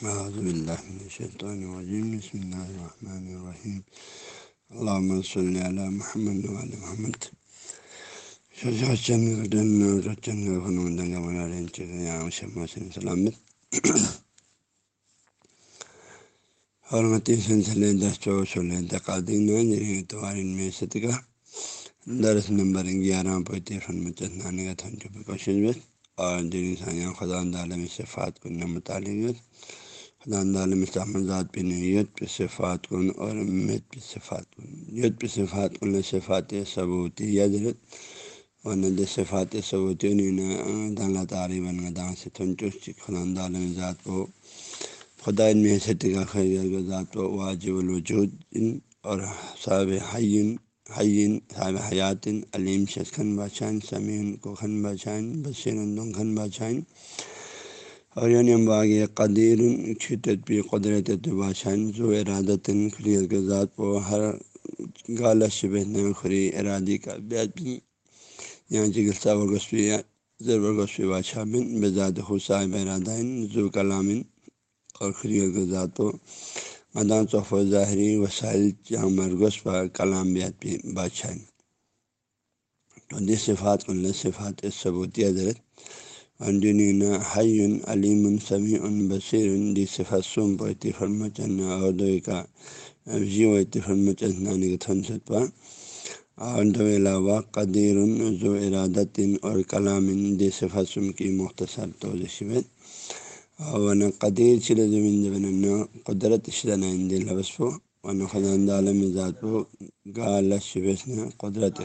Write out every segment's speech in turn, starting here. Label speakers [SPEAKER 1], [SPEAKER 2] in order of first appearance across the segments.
[SPEAKER 1] الشیطان الرجیم بسم اللہ الرحمن الرحیم علامہ صلی علیہ محمد علیہ محمد. سلامت حرمتی سلسلے دس و سولہ تقادین اتوارن میں ستگا درس نمبر گیارہ، پوتی فن چندانے کا تھن چپی کوشش بس اور دین سایہ خدا عالم صفات کو متعلق خدا عالم ذات پہ نیت پہ صفات کن اور امت پہ صفات کن۔ یت پہ صفات کن صفات ثبوتی یجرت ورنہ صفات ثبوتی اللہ تعالی بن دان سے تھنچو خدا عالم ذات کو۔ خدا ان میں حیثیت کا خیر ذات و واجب الوجود اور صاب حین حین صاب حیات علیم شخن بادشاہ سمین کو خن بادشاہ، بصیر خن بادشاہ۔ اور یعنی باغ قدیر خطت بھی قدرت بادشاہ جو ارادت خریت کے ذات کو ہر غالت شبہ خری ارادی کا بیت بھی یہاں چکسا برگسپی زبرگسپی بادشاہ بن بذات حساب ارادہ ذو کلامن اور خریت کے ذات و مدان صف و ظاہری وسائل جہاں مرگس پر کلام بیت بھی بادشاہ تو دی صفات کو صفات ثبوتی حضرت انجنین حیون علیم سمیع بصیر دی صفات سوم پر اتفرم چن اور دو کا جی و اتفرم چنانے کے تھن پر اور دو علاوہ قدیر ذو ارادت اور کلام دی صفات سم کی مختصر تو شبت ون قدیر چل زمین زبن قدرت شدن دل لبس پو ون خدان عالم ذات پو گال شبس قدرت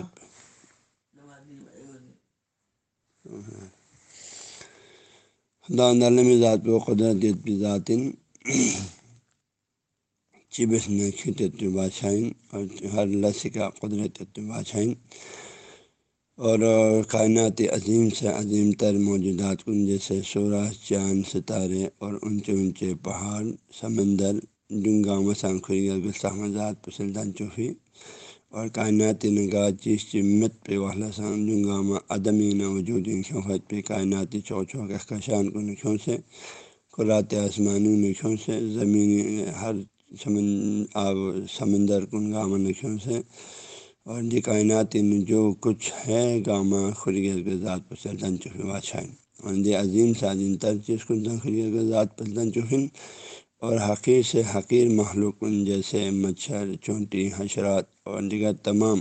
[SPEAKER 1] خدا عالم ذات پو قدرت ذات چبس نے خطت اور ہر لس کا قدرت بادشاہ اور کائنات عظیم سے عظیم تر موجودات کن جیسے سورج، چاند، ستارے، اور اونچے اونچے پہاڑ، سمندر ڈنگا مسانخری گلسمزاد پسلطان چوفی۔ اور کائنات نگاہ چیز چمت پہ والا سان ڈنگامہ عدمی نہ وجود خفت پہ کائناتی چو چو کشان کو نکھوں سے، قرات آسمانی نکھوں سے زمینی ہر سمن آب سمندر کن گامہ نکھوں سے۔ اور دی کائنات جو کچھ ہے گامہ خریت کے ذات پر سلطن چفن بادشاہ۔ اور دی عظیم سے عظیم تر چیز کن خریت کے ذات پر سلطن چفن اور حقیر سے حقیر محلوق جیسے مچھر، چونٹی، حشرات اور دیگر تمام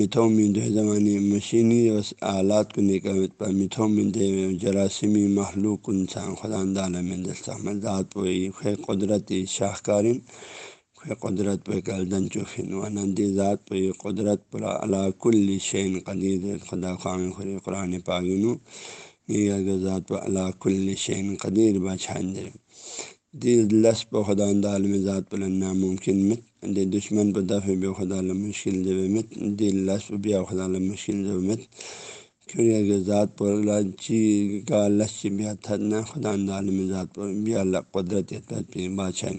[SPEAKER 1] متھوں میں دو زمانی مشینی آلات کو نکل پر متھوں میں دے جراثیمی محلوق انسان خدا عالم ذات پوئی خے قدرتی شاہکارن خے قدرت پہ کلدن چوفن و نندی ذات پہ قدرت پر اللہ کل شین قدیر، خدا خام خری قرآن پاگنو ذات پہ اللہ کل شین قدیر بادشاہ دل لس پہ خدا عالم ذات پر ناممکن مت دے دشمن پہ دفع بے خدا مشکل جب مت دل لس بیا خدا مشکل جب مت کیونکہ ذات پر چی کا لس بیا تھرنا خدا عالم ذات پر بیا اللہ قدرت بادشاہ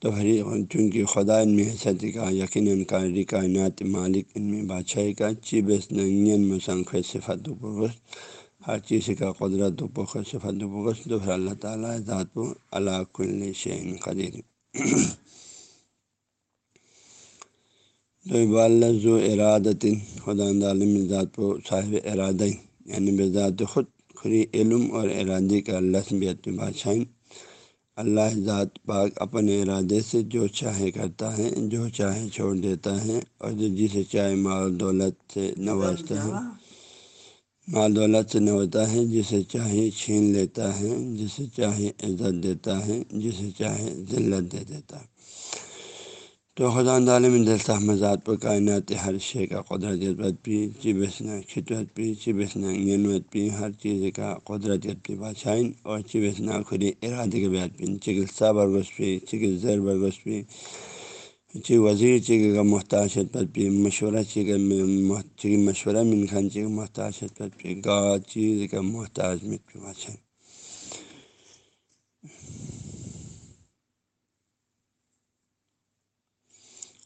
[SPEAKER 1] تو ہر چونکہ خدا ان میں حیثیت کا یقیناً کاری کائنات مالک ان میں بادشاہی کا چی بس ننگین مسنخ صفت و ہر چیز کا قدرت و پخر صفت و بغس تو پھر اللہ تعالیٰ ذات و اللہ کل شعین قدیر۔ دو ارادت، خدا عالم ذات و صاحب ارادہ یعنی بے ذات خود خری علم اور ارادی کا لسمیت بادشاہ اللہ ذات پاک اپنے ارادے سے جو چاہے کرتا ہے، جو چاہے چھوڑ دیتا ہے، اور جو جسے چاہے مال، دولت سے نوازتا ہے۔ مال دولت سے نوازتا ہے، جسے چاہے چھین لیتا ہے، جسے چاہے عزت دیتا ہے، جسے چاہے ذلت دے دیتا ہے۔ تو خدا عالم دلتا مزاد پر کائنات ہر شے کا قدرت بھی چبسنا خطرت بھی چبسنا غنوت بھی، ہر چیز کا قدرت بھی بادشاہ اور چبسنا خری ارادے کے بیت بھی چکسا برگس بھی چکس زر برگس بھی چی وزیر چیک کا محتاج پر بھی مشورہ چیک چی مشورہ من خان چی محتاج پر بھی گا چیز کا محتاج مت بھی بادشاہ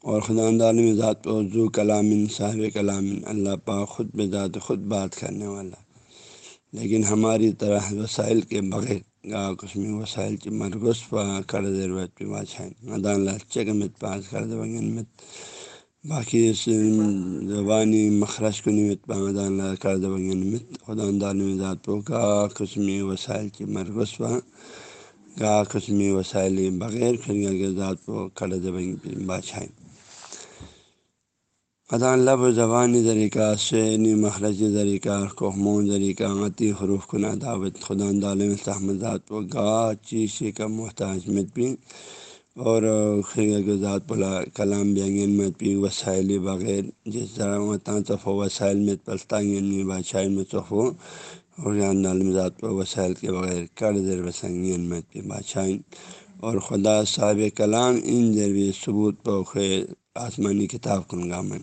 [SPEAKER 1] اور خدا عالم ذات پہ ذو کلام صاحب کلام اللہ پاک خود بذات خود بات کرنے والا۔ لیکن ہماری طرح وسائل کے بغیر قسمی وسائل کی مرگس پا کر ضرورت پہ بادشاہ ادان چکمت پاس کر مت باقی اس زبانی مخرج کو نمت پا ادان کر نمت خدا دالم ذات پو کا قسمی وسائل کی مرگس پا گا قسمی وسائل بغیر خرگا کے ذات پو کر بادشاہ خدا لب زبانی ذریقہ شعینی مخرجی ذریقہ کوہمون ذریقہ عطی حروف کن دعوت خدا عالم ذات و گا چیز کا محتاج مت بھی اور ذات پلا کلام بینگن مت بھی وسائل بغیر جس طرح و وسائل مت پلتانگن بادشاہ میں صفو اور عالم ذات و وسائل کے بغیر کر در وسنگین مت بھی بادشاہ اور خدا صاحب کلام ان ذریعے ثبوت پہ خیر آسمانی کتاب کن گامن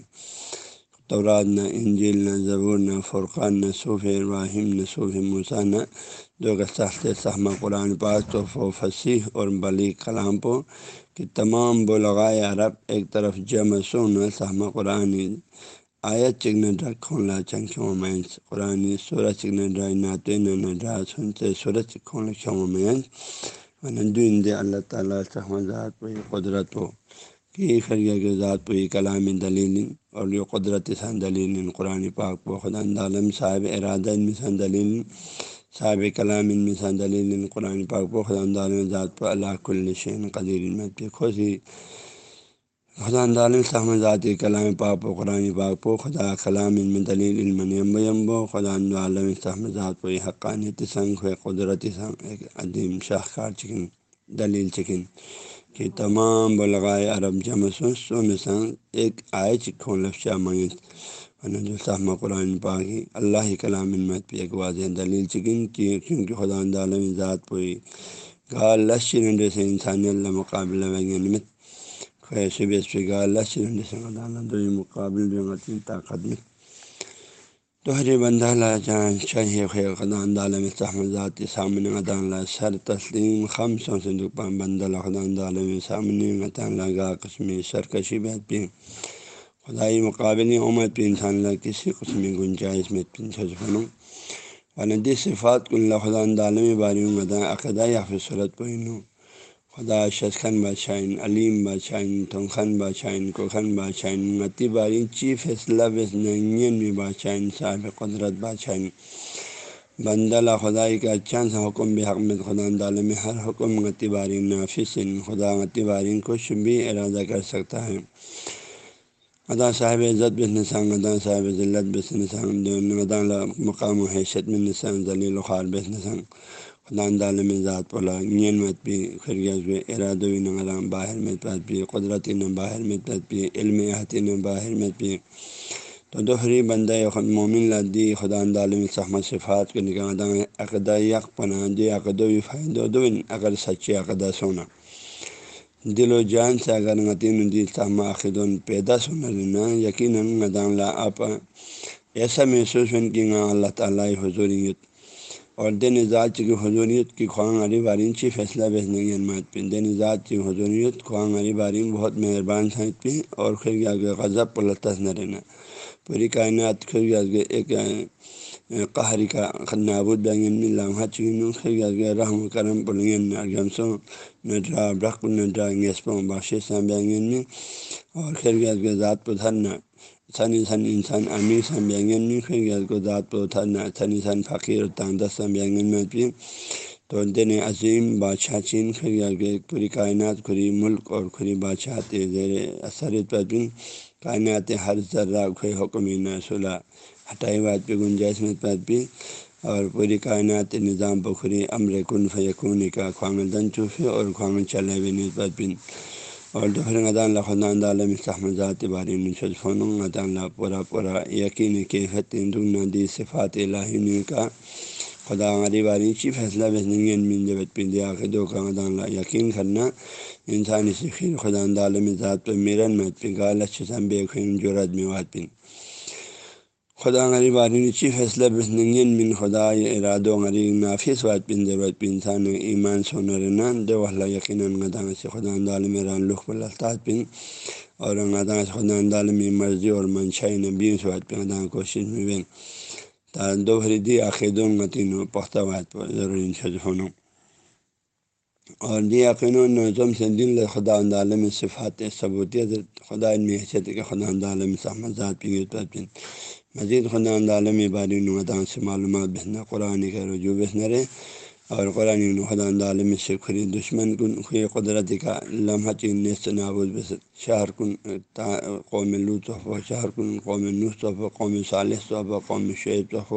[SPEAKER 1] تورات نہ انجیل، نہ زبور، نہ فرقان، نہ صوف ابراہیم، نہ صوف موسا نہ جو کہ سخت سہمہ قرآن پاک تو فصیح اور بلی کلام پو کہ تمام بلغائے عرب ایک طرف جمع سون سہمہ قرآن۔ آیت چگن ڈر کھولا چنکھوں مینس۔ قرآن سورج چگن ڈرائی نعت نہ ڈرا سنتے سورج کھول کھوں مینس۔ دین دے اللہ تعالیٰ سہمزات پہ قدرت ہو کہ خرگہ کے ذات پہ کلام دلیل اور یہ قدرت سن دلیل قرآن پاک و خدا عالم صاحب ارادہ مثان دلیل صاحب کلام مثان دلیل قرآن پاک و خدا عالم ذات پہ اللہ کلشین قدیر میں خوشی خدا عالم صاحب ذات کلام پاک و قرآن پاک و خدا کلام علم دلیل علم یمبو خدا عالم صاحب ذات پہ حقانیت سنگ قدرت سنگ، ایک عدیم شاہکار چکن، دلیل چکن۔ کہ تمام بلغائے عرب جمع سن سن ایک آئے چکھوں لفشہ ورنہ جو صحمہ قرآن پاکی اللہ ہی کلام مت پہ ایک واضح دلیل چکن کی کیونکہ خدا عالم ذات پوئی گا اللہ شرنڈے سے انسانی اللہ مقابلہ مت خیش بیس پہ گا اللہ شرنڈے سے خدا اللہ مقابل طاقت میں۔ تو ہر بندہ لا جان چاہیے خیر خدان عالم ذات سامنے غدان لا سر تسلیم خم سو سے دکان بندہ خدان عالم سامنے غطان گا قسم سرکشی بہت پہ خدائی مقابل عمر پہ انسان لا کسی قسم گنجائش میں پن سجنوں ندی صفات کو اللہ خدا عالم باری غدان عقدہ یا صورت پہنوں خدا ششخن بادشاہ علیم بادشاہ تنخن بادشاہ کوخن بادشاہ متی بارین چیف فیصلہ میں بادشاہ صاحب قدرت بادشاہ بندہ خدائی کا چند حکم بھی حکمت خدا میں ہر حکم غتی بارین نافذ خدا غتی بارین کچھ بھی ارادہ کر سکتا ہے ادا صاحب عزت بس نسان ادا صاحب ذلت بس نسان مقام و حیثیت میں نسان ذلیل و خار بس نسان خدان ذات پلا نین مت بھی خرگز بھی اراد و نغلام باہر میں پت بھی قدرتی نہ باہر میں پت بھی علم احتی نہ باہر میں بھی تو دوہری بندہ مومن لدی خدا عالم صحمت صفات کو نکال عقدہ یک پناہ دی عقد و فائدہ دو اگر سچی عقدہ سونا۔ دل و جان سے اگر نتین دی صحمہ عقدون پیدا سونا لینا یقیناً ندان لا آپ ایسا محسوس ہو کہ اللہ تعالیٰ حضوریت اور دن ذات کی حضوریت کی خواہاں علی بارین چی فیصلہ بھیجنے کی علمات پہ دن ذات کی حضوریت خواہاں علی بارین بہت مہربان سائت پہ، اور پھر گیا کہ غضب پلتس نہ رہنا۔ پوری کائنات پھر گیا ایک قہری کا نابود بینگن میں لمحہ چکن پھر گیا کہ رحم کرم پلنگن گمسوں نڈرا برق نڈرا گیسپوں بخشیں بینگن میں اور پھر گیا ذات پہ دھرنا سن انسان انسان امیر سن بینگن میں پھر کو ذات پہ تھرنا سن انسان فقیر تاندس سن میں تو دن عظیم بادشاہ چین پھر گیا کہ پوری کائنات کھری ملک اور کھری بادشاہ زیر اثر پر بھی کائنات ہر ذرہ کھوئی حکم صلاح ہٹائی بات پہ گنجائش میں پر بھی اور پوری کائنات نظام پخری امر کن فیقون کا خوانگ دن چوفے اور خوانگ چلے بھی نسبت بن اور دوسرے غدان اللہ عالم ذات باری فون اللہ پورا پورا یقین کے حتین دی صفات الہی کا خدا ہماری باری چی فیصلہ من جبت پہ دیا دو کا غدان اللہ یقین کرنا انسانی سخیر خدا عالم ذات پہ میرن مت کا لچھ سم بے خین جورت میں وات پن خدا غریب عالم چی فیصلہ بسنگین من خدا اراد و غریب نافذ وات پن ضرورت پہ انسان ایمان سونا رنا دو اللہ یقیناً غدان سے خدا عالم ران لخ الطاط پن اور غدان سے خدا عالم مرضی اور منشاء نبی وات پہ غدان کوشش میں بین. تا دو خریدی عقید و متین و پختہ وات پر ضرور ان ہونا اور یقین و نظم سے دل خدا عالم صفات ثبوتیت خدا میں حیثیت کے خدا عالم ذات پن مزید خدا عالم باری نمدان سے معلومات بہنا قرآن کا رجوع بہنا رہے اور قرآن خدا عالم سے خری دشمن کن خی قدرت کا لمحہ چین نیست نابود بس شہر کن قوم لطف و شہر کن قوم نصف قوم صالح صحف قوم شعیب صحف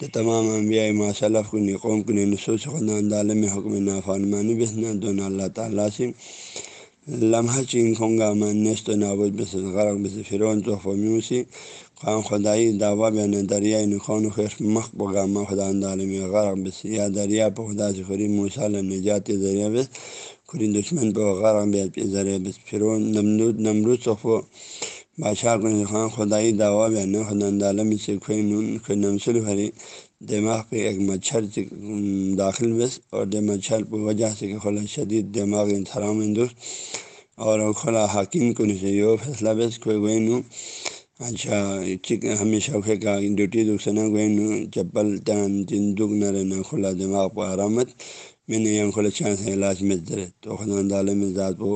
[SPEAKER 1] تو تمام انبیاء ما کن قوم کن نصوص خدا عالم حکم نافرمانی بسنا دون اللہ تعالیٰ سے لمحہ چین خونگا من نیست و نابود بس غرق بس فرون تو فمیوسی خان خدائی دعویٰ بین دریائے نخون خیر مخ بغامہ خدا عالم غرق بس. یا دریا پہ خدا سے خری موسال نجات ذریعہ بس. خری دشمن پہ غرق ذریعہ بس. فرون نمرود نمرود صفو بادشاہ کن خان خدائی دعویٰ بین خدا عالم سے خی نون نمسل بھری دماغ پہ ایک مچھر سے داخل بس. اور دے مچھر پہ وجہ سے کہ خلا شدید دماغ تھرام دوست اور خلا حاکم کن سے یہ فیصلہ بس. کوئی گوئی نو اچھا ہمیشہ خے کا ڈیوٹی دکھ سنا گوئی چپل تان تین دکھ نہ رہنا، کھلا دماغ پہ آرامت میں نے یہ کھلا چانس علاج میں درے تو خدا دال میں ذات وہ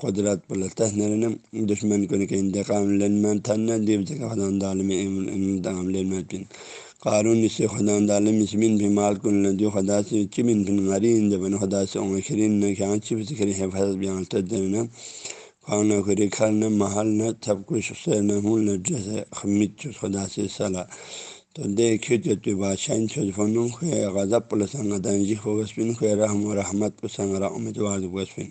[SPEAKER 1] قدرت پر لطف نہ رہنا۔ دشمن کو کہ انتقام لین تھا نہ دیو جگہ خدا دال میں انتقام لین پن قارون اس سے خدا عالم اسمن بھی مال کن لدو خدا سے چمن بن غرین جب خدا سے عمرین نہ کھان چپ سے کری حفاظت بیان دینا خانہ کری کھر نہ محل نہ سب کچھ سے نہ ہوں نہ جیسے خمت خدا سے صلاح تو دیکھے تو تو بادشاہ چھوج فنوں خے غضب پل سنگ دنجی ہو گسپن خے رحم و رحمت کو سنگ را امیدوار گسپن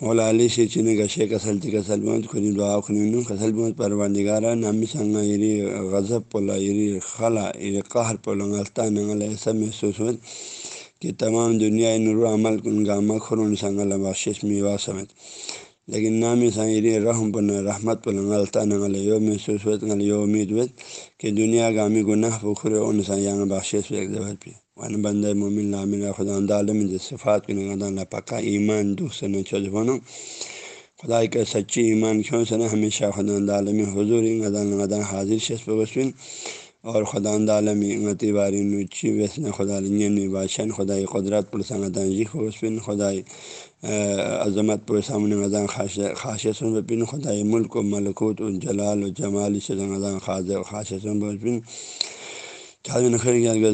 [SPEAKER 1] مولا علی سے چنے کا شیخ اصل تی کسل بہت خری دعا خنین کسل بہت پروردگارا، نامی سنگا یری غضب پولا یری خلا یری قہر پولا غلطہ ننگل ایسا محسوس ہوت کہ تمام دنیا نور عمل کن گامہ خرون سنگل بخشش میوا سمت لیکن نامی سنگری رحم پن رحمت پل غلطہ ننگل یو محسوس ہوت گل یو امید ہوت کہ دنیا گامی گناہ پخرے ان سنگ بخشش ایک دفعہ پہ ون بند مومن لامن خدا عالم صفات کو نگا پکا ایمان دکھ سے نہ چھوج بنو خدا کا سچی ایمان کیوں سے ہمیشہ خدا عالم حضور غدان غدان حاضر شس وسپن اور خدا عالم غتی باری نوچی، ویسن خدا نی بادشاہ خدا قدرت پر سنگدان جی وسپن خدا عظمت پر سامنے غذا خاص سن بپن خدا ملک و ملکوت الجلال و جمال سے غذا خاص خاص سن بپن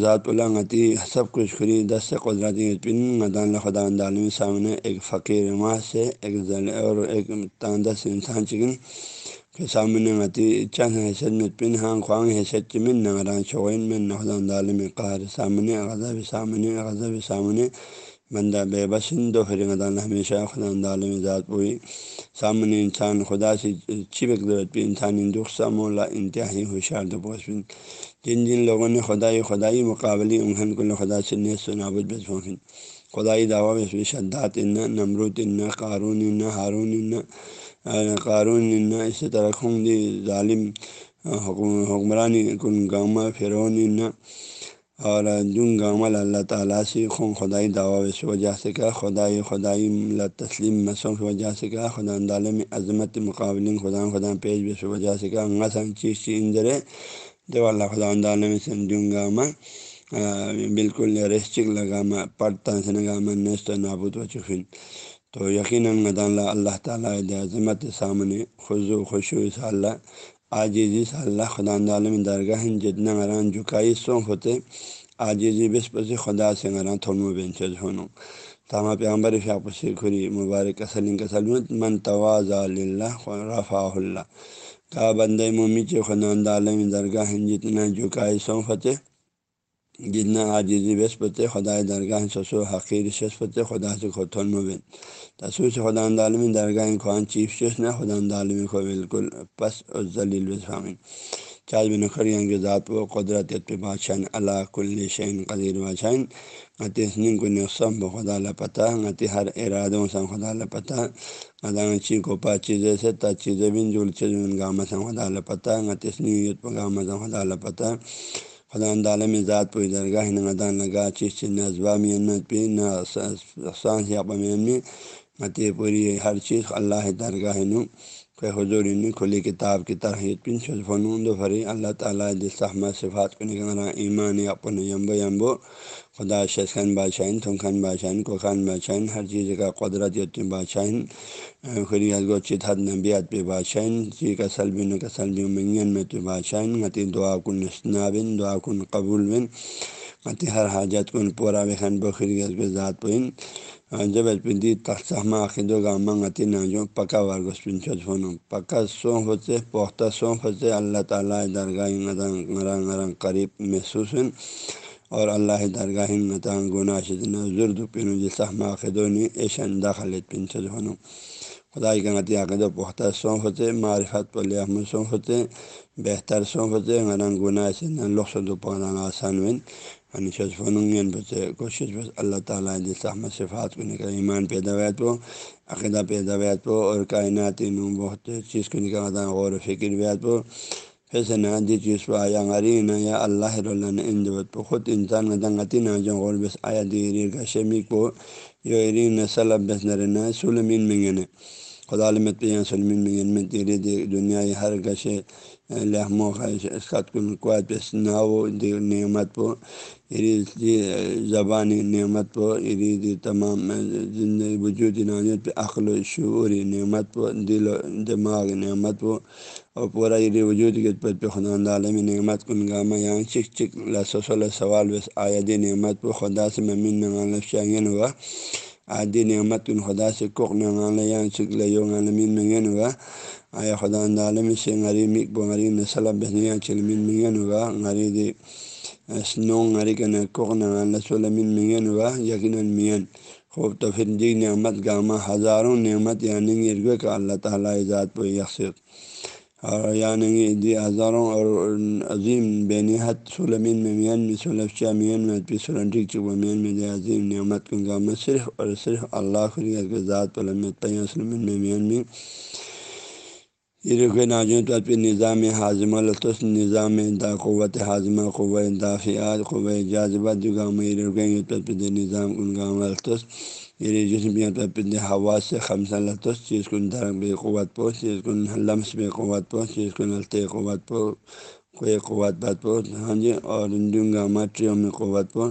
[SPEAKER 1] ذات غتی سب کچھ خری دست قدرتی پن مدان خدا عالمی سامنے ایک فقیر ماہ سے ایک اور ایک تاندس انسان چکن. کے سامنے غتی چند حیثیت میں پن ہاں حیثیت چمن نگران شوئن میں نخدا عالم قار سامنے غذب سامنے غذب سامنے بندہ بے بسن دو پھر ہمیشہ خدا عالم ذات پوئی سامنے انسان خدا سے چپک ضرورت پہ انسانی دکھ سا انتہائی ہوشیار دو پوسپن جن جن لوگوں نے خدائی خدائی مقابلی انہن کو خدا سے نیس و نابود بس پہنچن خدائی دعویٰ میں شدات ان نمرود ان قارون ان ہارون ان قارون اسی طرح خون دی ظالم حکمرانی کن گامہ فرون ان اور جن گامل اللہ تعالیٰ سے خون خدائی دعویٰ اس وجہ سے کہا خدائی خدائی تسلیم مسوں کی وجہ سے کہا خدا میں عظمت مقابل خدا خدا پیش بس وجہ سے کہا غسن چیز چی انجرے جو اللہ خدا عالم سے جن گامہ بالکل ریسٹک لگامہ پڑتا سے نگامہ نیست نابود و چکن تو یقیناً اللہ اللہ تعالیٰ عظمت سامنے خضو خوشو اللہ آجیزی ص اللہ خدا عالم درگاہ جتنا غران جھکائی سونف ہوتے آجیزی بس پسی خدا سے غران تھوڑ بینچ ہونوں تامہ پیغمبر فیاق کھری مبارک سلیم کا سلمت من تواز اللہ رفا اللہ۔ کا بند ممی کے خدا عالم درگاہ جتنا جھکائی سونف ہوتے جتنا عاجزی بس پتے خدا درگاہ سسو حقیر شس پتے خدا سے خود مبین تصویر سے خدا عالم درگاہ خوان چیف شیخ نہ خدا عالم کو بالکل پس اور ذلیل بسامن چار بن خریاں کے ذات و قدرت پہ بادشاہ اللہ کل شعین قدیر بادشاہ غتی سن کو نسم بہ خدا اللہ پتہ غتی ہر ارادوں سے خدا اللہ پتہ غدا چی کو پا چیزیں سے تا چیزیں بن جل چیز گامہ سے خدا اللہ پتہ غتی سنیت پہ گامہ سے خدا اللہ پتہ خدا میں ذات پوری درگاہ نہ لگا چیز سے نہ ازبا میں پہ نہ سانس یا میں متی پوری ہر چیز اللہ درگاہ نو کہ حضور نے کھلی کتاب کی طرح پن فنون دو فری اللہ تعالیٰ دستحمہ صفات کو نکالا ایمان اپن یمبو یمبو خدا شخن بادشاہ تھم خان بادشاہ کو خان بادشاہ ہر چیز کا قدرت یتم بادشاہ خری گو چت حد نبیات پہ بادشاہ چی کا سلبی نہ کا سلبی منگن میں تو بادشاہ متی دعا کن نابن دعا کن قبول بن متی ہر حاجت کن پورا بخن بخری ذات پن جب دی تخصمہ عقید و گامہ غتی ناجو پکا ورگس پن چھ فنو پکا سونف ہوتے پختہ سونف ہوتے اللہ تعالیٰ درگاہ غران غران قریب محسوس ہیں اور اللہ درگاہ نتان گناہ شدنا زرد پن جسم جی عقیدونی ایشن داخل پن چھ خدائی کا غتی عقید و پختہ سونف ہوتے معرفت پل سونف ہوتے بہتر سونف ہوتے غران گناہ سے لخص و پودان آسان ون انشد فنون بچے، کوشش بس اللہ تعالیٰ جس احمد صفات کو نکل، ایمان پیداویت پو، عقیدہ پیداویت پو، اور کائناتی نو بہت چیز کو نکال غور و فکر ویت پو۔ پھر نہ دی چیز پہ آیا غری نہ یا اللہ رول ان جبت پو خود انسان کا دنگتی نہ جو غور بس آیا دی کا شمیک پو یو اری نسل اب بس نہ سلمین منگن خدا علمت پہ سلمین منگن میں تیرے دی دنیا ہر گشے لہمو خط کن کوت پس ناو دی نعمت پو دی زبانی نعمت پو دی تمام زندگی وجود نانیت پہ عقل و شعوری نعمت پو دل و دماغ نعمت پو اور پورا یہ وجود کے پت پہ خدا عالمی نعمت کن گامہ یہاں چک چک لسول سوال بس آیادی نعمت پو خدا سے ممین نغال شاگین ہوا۔ آدی نعمت کن خدا سے کوک نغال یہاں چک لیو عالمین منگین ہوا۔ آیا خدا عالمی سے غریب مک بو غریب نسل بہنیا چلمین منگین ہوا۔ غریب سنو غری کے نقوق نسولمین منگین ہوا۔ یقیناً مین۔ خوب تو پھر دی نعمت گامہ ہزاروں نعمت یعنی ارگو کا اللہ تعالیٰ ذات پہ یکسر اور یعنی دی ہزاروں اور عظیم بے نہت سلمین میں مین میں سلف شاہ مین میں سلنٹک چک مین میں دی عظیم نعمت کو گامہ صرف اور صرف اللہ خریت کے ذات پہ لمت پہ سلمین میں مین میں۔ یہ ناجوں تو پھر نظام حاضم الطس نظام دا قوت حاضمہ قوت دافعات، قوت جاذبہ جگام پہ نظام کن گام الطس یہ یعنی جسم پہ ہوا سے خمس اللہ الطس چیز کن درخت بے قوت پو چیز کن لمس بے قوت پو چیز کن الط قوت پو کوئی قوت بات پو ہاں جی اور جن گامہ ٹریوں میں قوت پو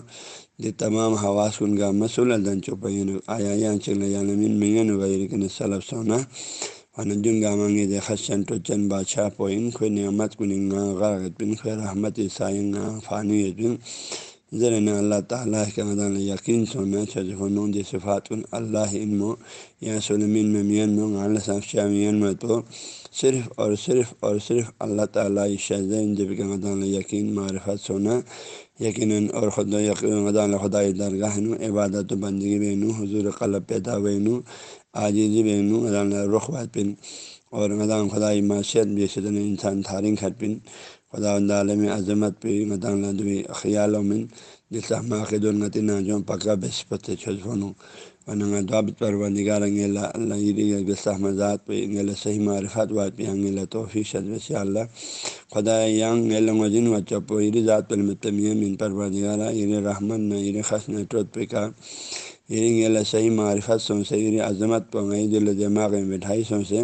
[SPEAKER 1] یہ تمام حواس کن گامہ سولہ دن چوپین یعنی آیا یا چل عالمین مینگن وغیرہ کے سلب سونا۔ جن گامنگے دے خشن ٹوچن بادشاہ پوئن خو نعمت کنگا غرغت بن خو رحمت عیسائیں فانی بن۔ ذرا اللہ تعالیٰ کے مدان یقین سونا چھجن دی صفات اللہ علم یا سلمین میں مین اللہ صاحب شاہ مین تو صرف اور صرف اور صرف اللہ تعالیٰ شہزین جب کے مدان یقین معرفت سونا یقیناً اور خدا مدان خدائی درگاہ نو عبادت و بندگی بینو حضور قلب پیدا بینو عاجزی بینو مدان رخ بات پن اور مدان خدائی معاشیت بھی سدن انسان تھارنگ کھٹ پن خدا عالم عظمت پہ مدان لدوی خیال و من جس ماقد النتی ناجوں پکا بسپت چھجونوں ونگا دعبت پر ونگار انگیلا اللہ عید مذات پہ انگیلا صحیح معرفت وات پہ انگیلا توفیق شد وسی اللہ خدا ینگ علم وجن و چپو عید ذات پر متمیم ان پر ونگارا عید رحمن نہ عید خس نہ ٹوت پہ کا عید اللہ صحیح معرفت سو سے عید عظمت پہ عید الدماغ میں بٹھائی سو سے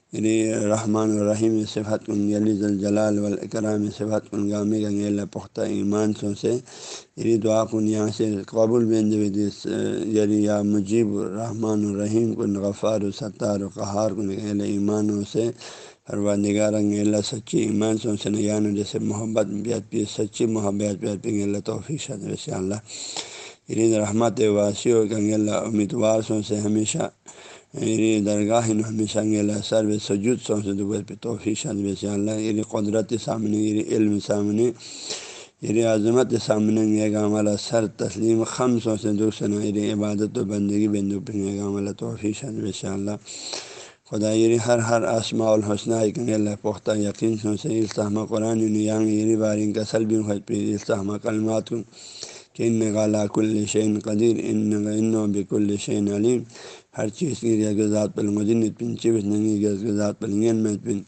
[SPEAKER 1] یعنی رحمٰن الرحیم صفت کن یلی جلال والاکرام صفت کن گامی گنگیل پختہ ایمان سو سے۔ یعنی دعا کن یہاں سے قبول بین یعنی یا مجیب رحمٰن الرحیم کن، غفار و ستار و قہار کن گیل ایمان سے۔ ہر نگار گیلا سچی ایمان سو سے نیان جیسے محبت بیت پی، سچی محبت بیت پی گیلا توفیق شد ویسے اللہ یعنی رحمت واسی و گنگیلا امیدوار سو سے، ہمیشہ میری درگاہ ہمیشہ سر و سجود سو سے پہ توفیق شد سے اللہ یعنی قدرت سامنے یعنی علم سامنے یعنی عظمت سامنے گے گا ہمارا سر تسلیم خم سو سے دوسرا یعنی عبادت و بندگی بندو پہ گا ہمارا توفیق شد سے اللہ خدا یری ہر ہر آسما الحسنہ اللہ پختہ یقین سن سے قرآن یعنی یری بارین کا سلبی خطی التحمہ کلمات کہ ان غالا کل شعین قدیر ان ان و بک الشعین علیم۔ ہر چیز کی ریاض کے ذات پل مجن پن چبس ننگی ریاض کے ذات پلنگین میں پن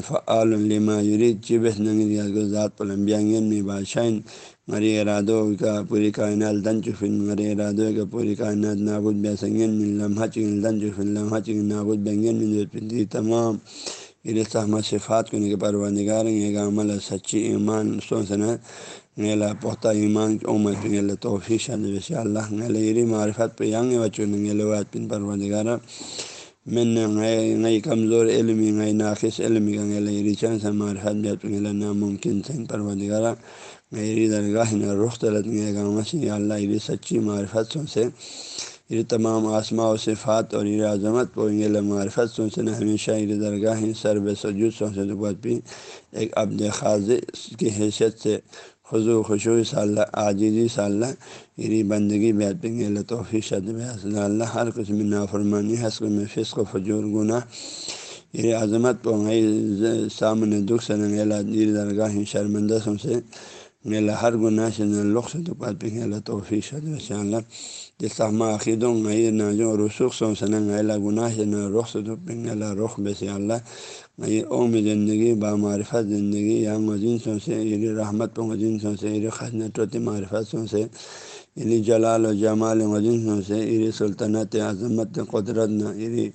[SPEAKER 1] فعال الما یری چبس ننگی ریاض کے ذات پلمبیاں میں بادشاہ مری ارادوں کا پوری کائنات دن چفن مری ارادوں کا پوری کائنات نابود بے سنگین من لمحہ چکن دن چفن لمحہ چکن نابود بنگین من تمام یہ رسحمہ صفات کو ان کے پروا نگار گا عمل سچی ایمان سوچنا نیلا پختہ ایمان کی عمر پن اللہ توفی شد ویسے اللہ نیلری معرفت پہ ینگ بچوں نیل وات پن پروا نگارہ میں نئی کمزور علمی نئی ناقص علم کا نیل چن سے معرفت بیت پن ناممکن سن پروا نگارہ میری درگاہ نہ رخ طلت گا مسیح اللہ علی سچی معرفت سن سے یہ تمام آسما و صفات اور یہ عظمت پوئیں معرفت سوچ نے ہمیشہ یہ درگاہ سرب سجود سوچے تو بھی ایک عبد خاض کی حیثیت سے خضو خوشو صلی عاجزی صلی اللہ بندگی بیت پنگ اللہ توفی شد اللہ ہر قسم نافرمانی حسق میں فسق و فجور، گناہ یہ عظمت پونگائی سامنے دکھ سے اللہ درگاہ شرمندہ سن سے میلا ہر گناہ سے لخ سے تو پہ اللہ توفی شد ویسے اللہ جس طرح عقیدوں گئی نہ جو رسوخ سو سے اللہ گناہ سے نہ رخ سے تو پنگ اللہ رخ بے اللہ یہ اوم زندگی با معرفت زندگی یا مجن سو سے یہ رحمت پہ مجن سو سے یہ خزن و معرفت سو سے یہ جلال و جمال مجن سو سے یہ سلطنت عظمت قدرت نہ یہ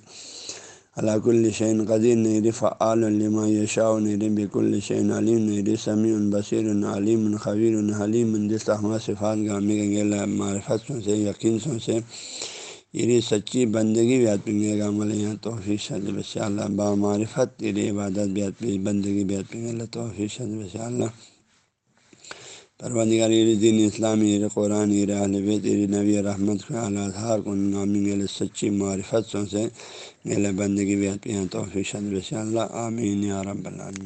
[SPEAKER 1] علاق الشین قدیر نیر فعال الما یشاء نیر بک الشین علیم نیر سمیع البصیر العلیم الخبیر الحلیم جس احمد صفات گامی گنگیل معرفت سن سے، یقین سن سے یہ سچی بندگی بیات پنگے گا عمل یہاں توفیق شد بس اللہ با معرفت یہ عبادت بیات پہ بندگی بیات پنگے اللہ توفیق شد بس اللہ پروانگار دین اسلامی قرآن اہل بیت نبی رحمت کے اعلیٰ کو نامی سچی معرفت سو سے میل بندگی بھی پہ توفیق شد اللہ، آمین، یا رب العالمین۔